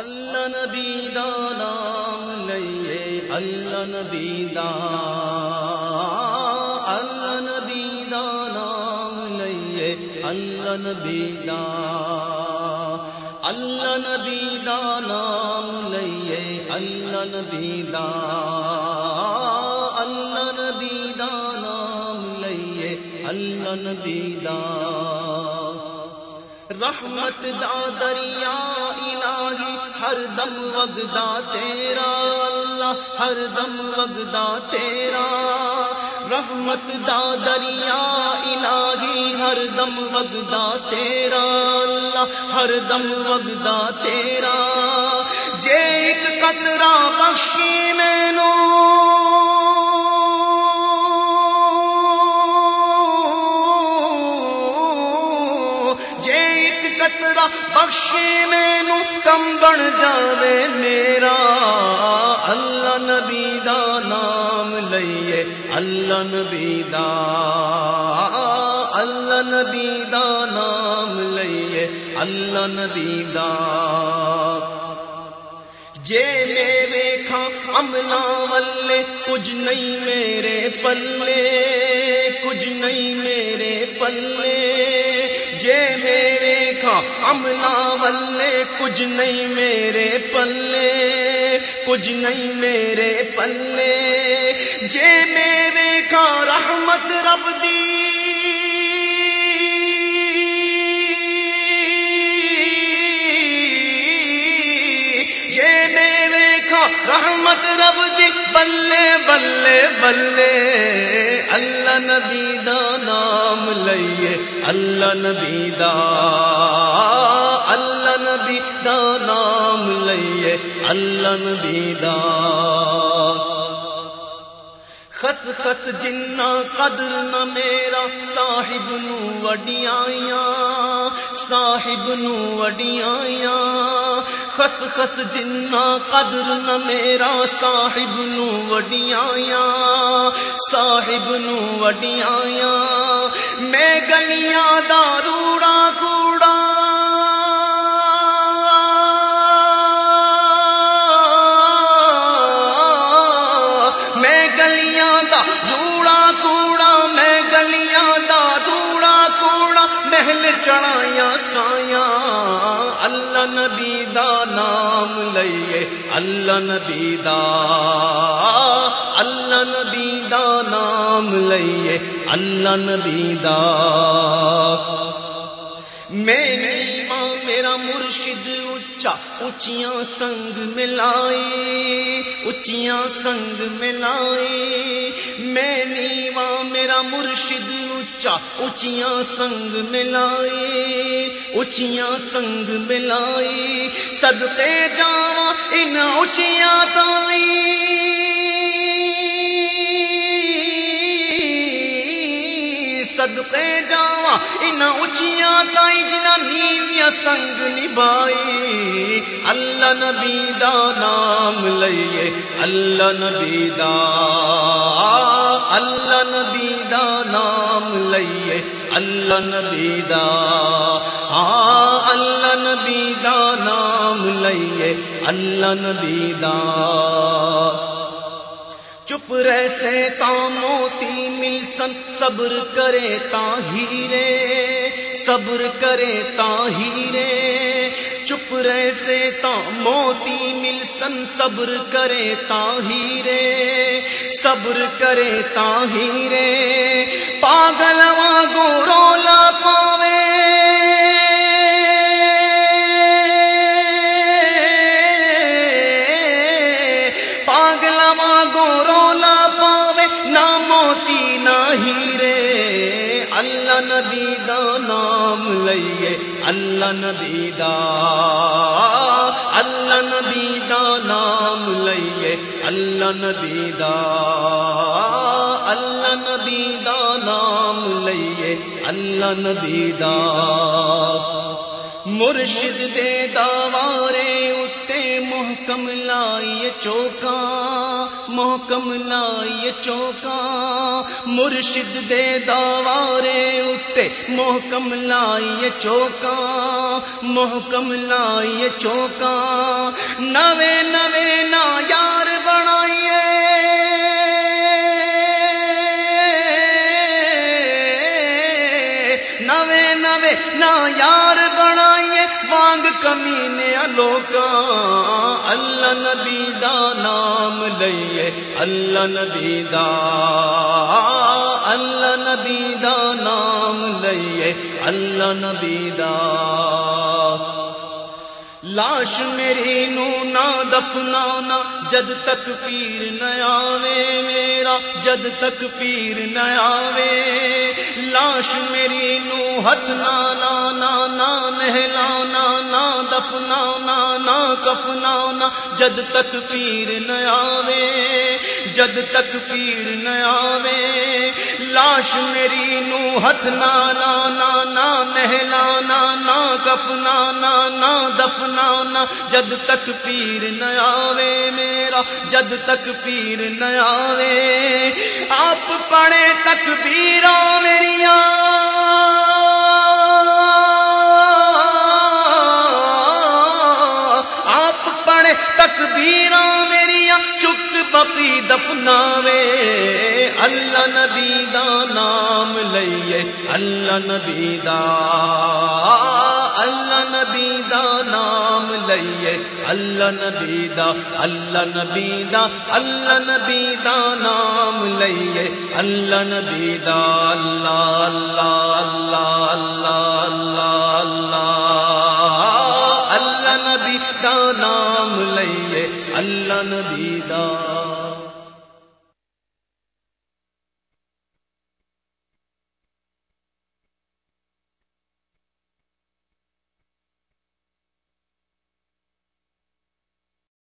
اللہ نبی دا نام لئیے اللہ نبی دا، اللہ نبی دا نام لئیے اللہ نبی دا، اللہ نبی دا نام لئیے اللہ نبی دا، اللہ نبی دا نام لئیے اللہ نبی دا۔ رحمت دا دریا الہی، ہر دم وگدا تیرا، اللہ ہر دم وگدا تیرا۔ رحمت دا دریا الہی، ہر دم وگدا تیرا، اللہ ہر دم وگدا تیرا۔ جے ایک قطرہ بخشی مینو جے بخشی مینو کم بن جاوے میرا۔ اللہ نبی دا نام لئیے، اللہ نبی دا۔ اللہ نبی دا نام لئیے، اللہ نبی دا۔ جے میں ویکھا عملہ والے، کچھ نہیں میرے پلے، کچھ نہیں میرے پلے۔ جے میں ویکھا عملہ کچھ نہیں میرے پلے، کچھ نہیں میرے پلے۔ جے میرے کا رحمت رب دی۔ رحمت رب دی بلے بلے بلے۔ اللہ نبی دا نام لئیے، اللہ نبی دا۔ اللہ نبی دا نام لئیے، اللہ نبی دا۔ خس خس جنا قدر نہ میرا، صاحب نو وڈیاں صاحب نو وڈیاں، خس خس جنا قدر نہ میرا صاحب نو وڈیاں، صاحب نو وڈیاں۔ میں گلیاں سایا اللہ نبی دا نام لئیے اللہ نبی دا، اللہ نبی دا نام لئیے اللہ نبی دا۔ میں نہیں ماں میرا مرشد اچا اچیاں سنگ ملائے اچیاں سنگ ملائے مرشد اچا اچیاں سنگ ملائے اچیاں سنگ ملائے صدقے جاواں ان اچیاں تائیں صدقے جاواں ان اچیاں تائیں جنا نیویا سنگ نبائی اللہ نبی دا نام لئیے، اللہ نبی دا، اللہ اللہ نبی دا ہاں اللہ نبی دا نام لئیے اللہ نبی دا۔ چپ رہ سے تا موتی مل سن صبر کرے تا ہیرے صبر کرے تا ہیرے رہ سے تا موتی مل سن صبر کرے تاہیرے صبر کرے تاہیرے پاگل واگو رولا پا اللہ نبی دا نام لئیے، اللہ نبی دا، اللہ نبی دا نام لئیے، اللہ نبی دا، اللہ نبی دا نام لئیے، اللہ نبی دا۔ مرشد دے داوارے محکم لائیے چوکا محکم لائیے چوکا مرشد دے دوارے اتے محکم لائیے چوکا محکم لائیے چوکا نوے نوے نایا بنائیے وانگ کمینے لوکا اللہ نبی دا نام لئیے اللہ نبی دا۔ اللہ نبی دا نام لئیے اللہ نبی دا۔ لاش میری نو نہ دفنانا۔ جد تک پیر نہ آوے میرا۔ جد تک پیر نہ آوے۔ لاش میری نو ہاتھ نہ لانا نہ نہلانا۔ نہ دفنانا نہ کفنانا جد تک پیر نہ آوے، جد تک پیر نہ آوے۔ لاش میری نو ہاتھ نہ لانا نہ نہلانا نہ کفنانا نہ دفنا جد تک پیر نہ آوے میرا، جد تک پیر نہ آوے۔ آپ پڑے تک پیرا میری دفناوے اللہ نبی دا نام لئیے اللہ نبی دا اللہ نبی دا نام لئیے اللہ نبی دا اللہ نبی دا اللہ نبی دا نام لئیے اللہ نبی دا اللہ اللہ اللہ اللہ